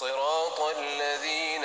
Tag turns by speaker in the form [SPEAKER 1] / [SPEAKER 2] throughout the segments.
[SPEAKER 1] صراط الذين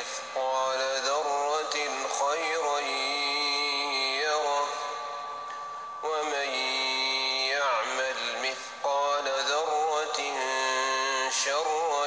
[SPEAKER 1] مثقال ذرة خيرا يره ومن يعمل مثقال ذرة شرا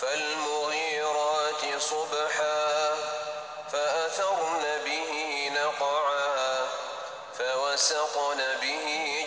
[SPEAKER 1] فالمغيرات صبحا فأثرن به نقعا فوسطن به